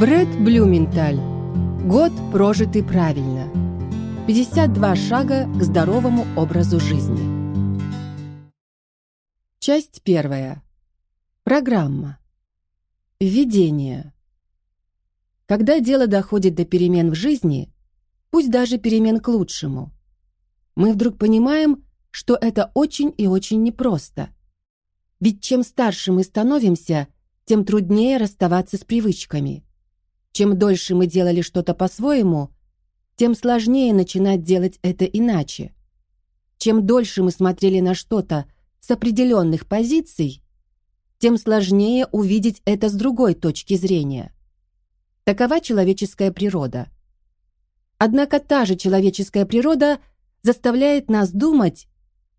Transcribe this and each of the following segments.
Брэд Блюменталь. Год, прожитый правильно. 52 шага к здоровому образу жизни. Часть первая. Программа. Введение. Когда дело доходит до перемен в жизни, пусть даже перемен к лучшему, мы вдруг понимаем, что это очень и очень непросто. Ведь чем старше мы становимся, тем труднее расставаться с привычками. Чем дольше мы делали что-то по-своему, тем сложнее начинать делать это иначе. Чем дольше мы смотрели на что-то с определенных позиций, тем сложнее увидеть это с другой точки зрения. Такова человеческая природа. Однако та же человеческая природа заставляет нас думать,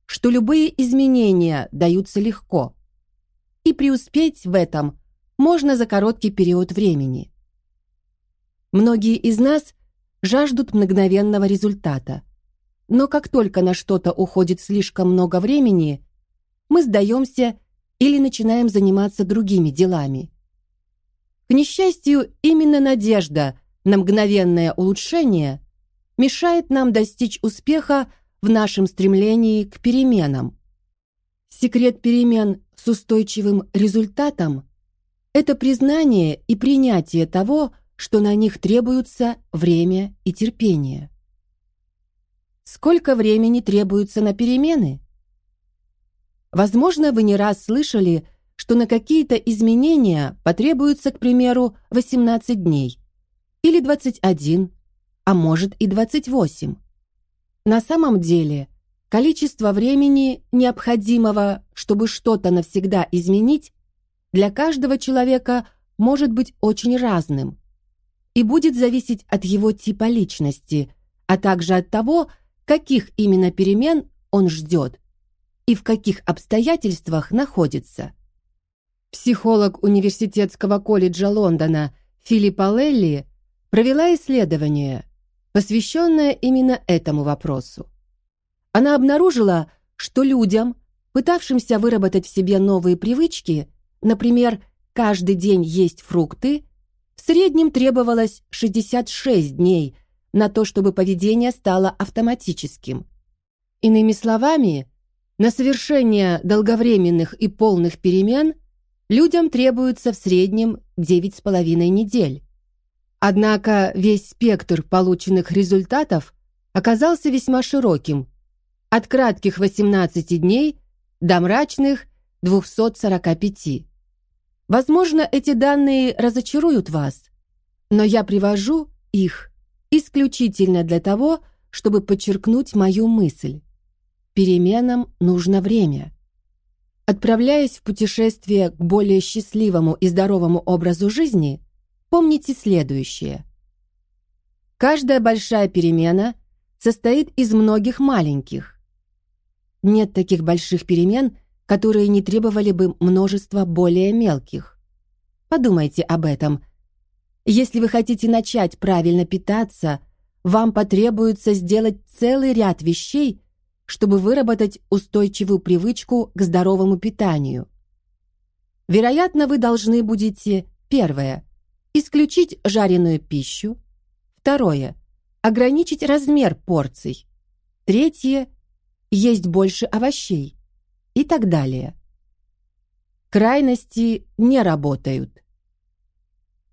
что любые изменения даются легко, и преуспеть в этом можно за короткий период времени. Многие из нас жаждут мгновенного результата. Но как только на что-то уходит слишком много времени, мы сдаемся или начинаем заниматься другими делами. К несчастью, именно надежда на мгновенное улучшение мешает нам достичь успеха в нашем стремлении к переменам. Секрет перемен с устойчивым результатом – это признание и принятие того, что на них требуются время и терпение. Сколько времени требуется на перемены? Возможно, вы не раз слышали, что на какие-то изменения потребуется, к примеру, 18 дней или 21, а может и 28. На самом деле, количество времени, необходимого, чтобы что-то навсегда изменить, для каждого человека может быть очень разным и будет зависеть от его типа личности, а также от того, каких именно перемен он ждет и в каких обстоятельствах находится. Психолог Университетского колледжа Лондона Филиппа Лелли провела исследование, посвященное именно этому вопросу. Она обнаружила, что людям, пытавшимся выработать в себе новые привычки, например, каждый день есть фрукты, в среднем требовалось 66 дней на то, чтобы поведение стало автоматическим. Иными словами, на совершение долговременных и полных перемен людям требуется в среднем 9,5 недель. Однако весь спектр полученных результатов оказался весьма широким, от кратких 18 дней до мрачных 245. Возможно, эти данные разочаруют вас, но я привожу их исключительно для того, чтобы подчеркнуть мою мысль. Переменам нужно время. Отправляясь в путешествие к более счастливому и здоровому образу жизни, помните следующее. Каждая большая перемена состоит из многих маленьких. Нет таких больших перемен, которые не требовали бы множества более мелких. Подумайте об этом. Если вы хотите начать правильно питаться, вам потребуется сделать целый ряд вещей, чтобы выработать устойчивую привычку к здоровому питанию. Вероятно, вы должны будете первое исключить жареную пищу, второе ограничить размер порций, третье есть больше овощей и так далее. Крайности не работают.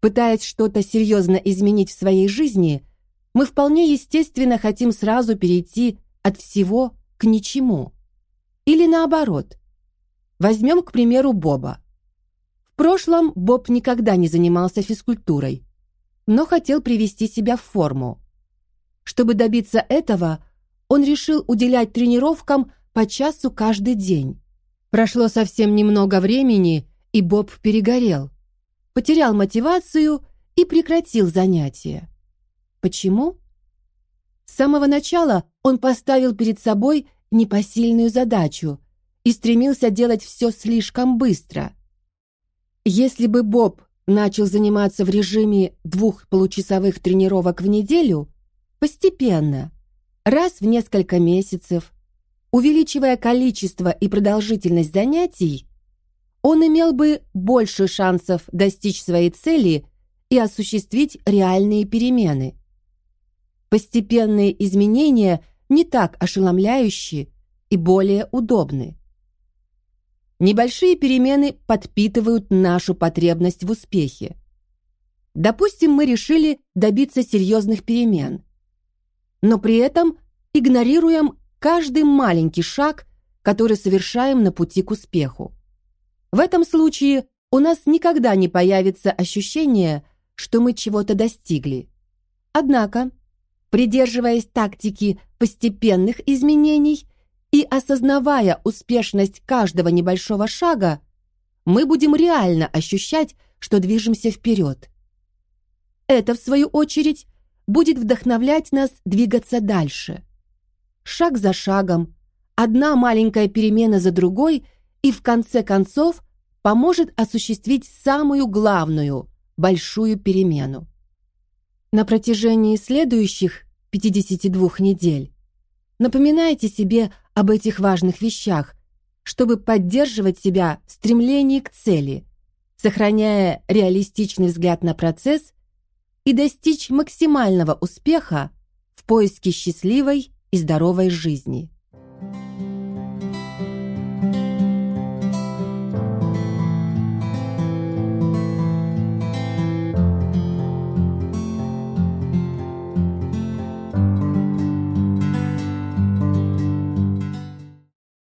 Пытаясь что-то серьезно изменить в своей жизни, мы вполне естественно хотим сразу перейти от всего к ничему. Или наоборот. Возьмем, к примеру, Боба. Прошлом Боб никогда не занимался физкультурой, но хотел привести себя в форму. Чтобы добиться этого, он решил уделять тренировкам по часу каждый день. Прошло совсем немного времени, и Боб перегорел, потерял мотивацию и прекратил занятия. Почему? С самого начала он поставил перед собой непосильную задачу и стремился делать все слишком быстро. Если бы Боб начал заниматься в режиме двух получасовых тренировок в неделю, постепенно, раз в несколько месяцев, увеличивая количество и продолжительность занятий, он имел бы больше шансов достичь своей цели и осуществить реальные перемены. Постепенные изменения не так ошеломляющие и более удобны. Небольшие перемены подпитывают нашу потребность в успехе. Допустим, мы решили добиться серьезных перемен, но при этом игнорируем каждый маленький шаг, который совершаем на пути к успеху. В этом случае у нас никогда не появится ощущение, что мы чего-то достигли. Однако, придерживаясь тактики постепенных изменений и осознавая успешность каждого небольшого шага, мы будем реально ощущать, что движемся вперед. Это, в свою очередь, будет вдохновлять нас двигаться дальше. Шаг за шагом, одна маленькая перемена за другой и в конце концов поможет осуществить самую главную, большую перемену. На протяжении следующих 52 недель напоминайте себе об этих важных вещах, чтобы поддерживать себя в стремлении к цели, сохраняя реалистичный взгляд на процесс и достичь максимального успеха в поиске счастливой и здоровой жизни.